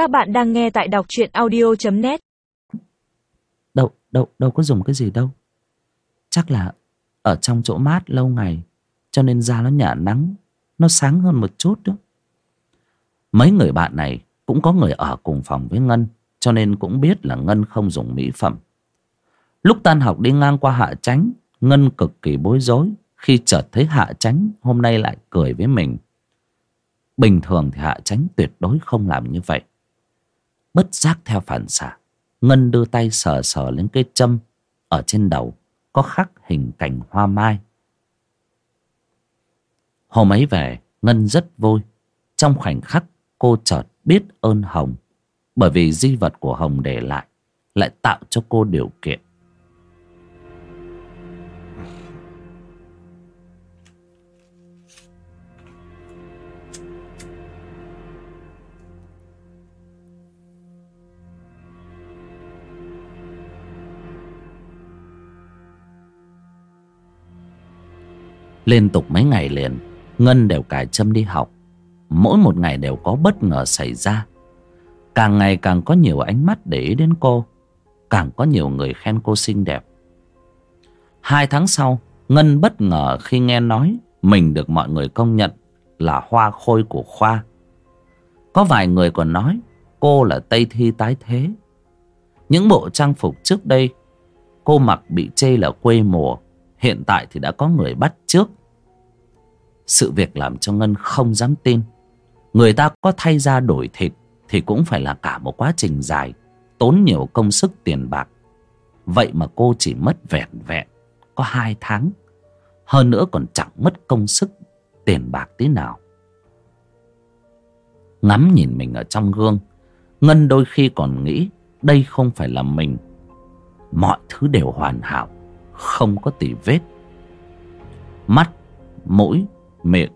Các bạn đang nghe tại đọc truyện audio.net Đâu, đâu, đâu có dùng cái gì đâu. Chắc là ở trong chỗ mát lâu ngày Cho nên da nó nhả nắng Nó sáng hơn một chút đó. Mấy người bạn này cũng có người ở cùng phòng với Ngân Cho nên cũng biết là Ngân không dùng mỹ phẩm. Lúc tan học đi ngang qua Hạ Tránh Ngân cực kỳ bối rối Khi chợt thấy Hạ Tránh hôm nay lại cười với mình. Bình thường thì Hạ Tránh tuyệt đối không làm như vậy. Bất giác theo phản xạ. Ngân đưa tay sờ sờ lên cái châm Ở trên đầu, Có khắc hình cành hoa mai. Hôm ấy về, Ngân rất vui. Trong khoảnh khắc, cô chợt biết ơn Hồng, Bởi vì di vật của Hồng để lại Lại tạo cho cô điều kiện. Liên tục mấy ngày liền, Ngân đều cài châm đi học. Mỗi một ngày đều có bất ngờ xảy ra. Càng ngày càng có nhiều ánh mắt để ý đến cô, Càng có nhiều người khen cô xinh đẹp. Hai tháng sau, Ngân bất ngờ khi nghe nói Mình được mọi người công nhận Là hoa khôi của khoa. Có vài người còn nói Cô là Tây Thi tái thế. Những bộ trang phục trước đây, Cô mặc bị chê là quê mùa. Hiện tại thì đã có người bắt trước. Sự việc làm cho Ngân không dám tin. Người ta có thay ra đổi thịt Thì cũng phải là cả một quá trình dài, Tốn nhiều công sức tiền bạc. Vậy mà cô chỉ mất vẹn vẹn Có hai tháng, Hơn nữa còn chẳng mất công sức, Tiền bạc tí nào. Ngắm nhìn mình ở trong gương, Ngân đôi khi còn nghĩ Đây không phải là mình. Mọi thứ đều hoàn hảo không có tỉ vết. Mắt, mũi, miệng,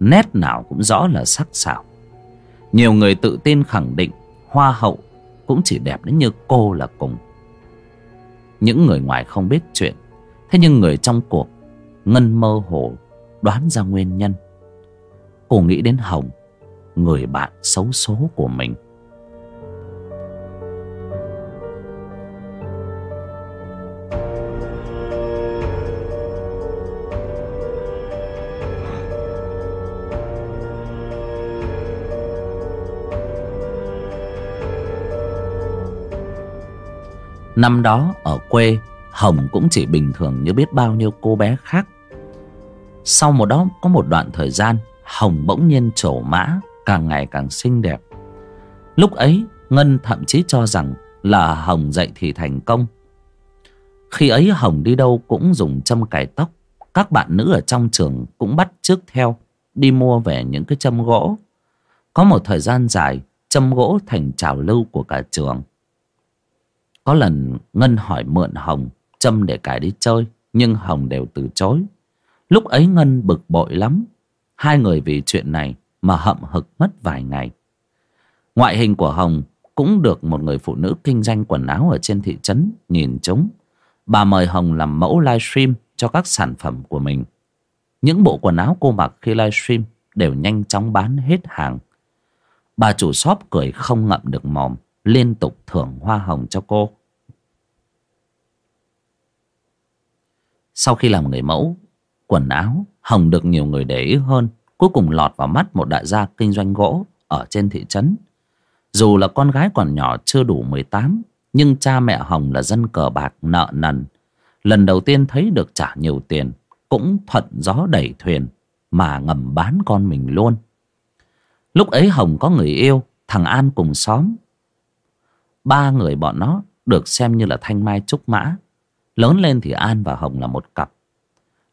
nét nào cũng rõ là sắc sảo. Nhiều người tự tin khẳng định hoa hậu cũng chỉ đẹp đến như cô là cùng. Những người ngoài không biết chuyện, thế nhưng người trong cuộc ngân mơ hồ đoán ra nguyên nhân. Cô nghĩ đến hồng, người bạn xấu số của mình. Năm đó, ở quê, Hồng cũng chỉ bình thường như biết bao nhiêu cô bé khác. Sau một đó, có một đoạn thời gian, Hồng bỗng nhiên trổ mã, Càng ngày càng xinh đẹp. Lúc ấy, Ngân thậm chí cho rằng Là Hồng dậy thì thành công. Khi ấy, Hồng đi đâu cũng dùng châm cài tóc. Các bạn nữ ở trong trường cũng bắt chước theo, Đi mua về những cái châm gỗ. Có một thời gian dài, Châm gỗ thành trào lưu của cả trường có lần Ngân hỏi mượn Hồng Châm để cải đi chơi, Nhưng Hồng đều từ chối Lúc ấy Ngân bực bội lắm Hai người vì chuyện này mà hậm hực mất vài ngày Ngoại hình của Hồng cũng được một người phụ nữ kinh doanh quần áo ở trên thị trấn nhìn chúng. Bà mời Hồng làm mẫu livestream cho các sản phẩm của mình. Những bộ quần áo cô mặc khi livestream đều nhanh chóng bán hết hàng. Bà chủ shop cười không ngậm được mồm liên tục thưởng hoa hồng cho cô. Sau khi làm người mẫu, quần áo hồng được nhiều người để ý hơn, cuối cùng lọt vào mắt một đại gia kinh doanh gỗ ở trên thị trấn. Dù là con gái còn nhỏ chưa đủ mười tám, nhưng cha mẹ hồng là dân cờ bạc nợ nần. Lần đầu tiên thấy được trả nhiều tiền, cũng thuận gió đẩy thuyền mà ngầm bán con mình luôn. Lúc ấy hồng có người yêu, thằng an cùng xóm ba người bọn nó được xem như là thanh mai trúc mã. Lớn lên thì an và hồng là một cặp.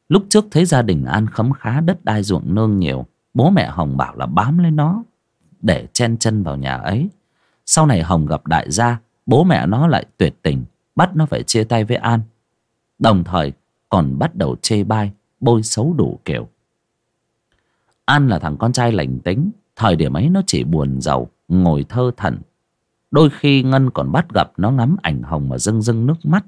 Lúc trước thấy gia đình an khấm khá đất đai ruộng nương nhiều, bố mẹ hồng bảo là bám lấy nó để chen chân vào nhà ấy. Sau này hồng gặp đại gia, bố mẹ nó lại tuyệt tình, bắt nó phải chia tay với an. Đồng thời còn bắt đầu chê bai, bôi xấu đủ kiểu. An là thằng con trai lành tính, thời điểm ấy nó chỉ buồn giàu, ngồi thơ thẩn Đôi khi Ngân còn bắt gặp nó ngắm ảnh hồng mà rưng rưng nước mắt.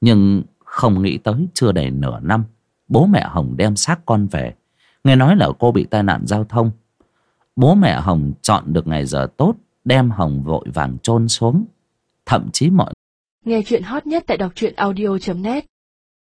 Nhưng không nghĩ tới chưa đầy nửa năm, bố mẹ Hồng đem xác con về. Nghe nói là cô bị tai nạn giao thông. Bố mẹ Hồng chọn được ngày giờ tốt đem hồng vội vàng chôn xuống thậm chí mọi Nghe chuyện hot nhất tại đọc truyện audio.net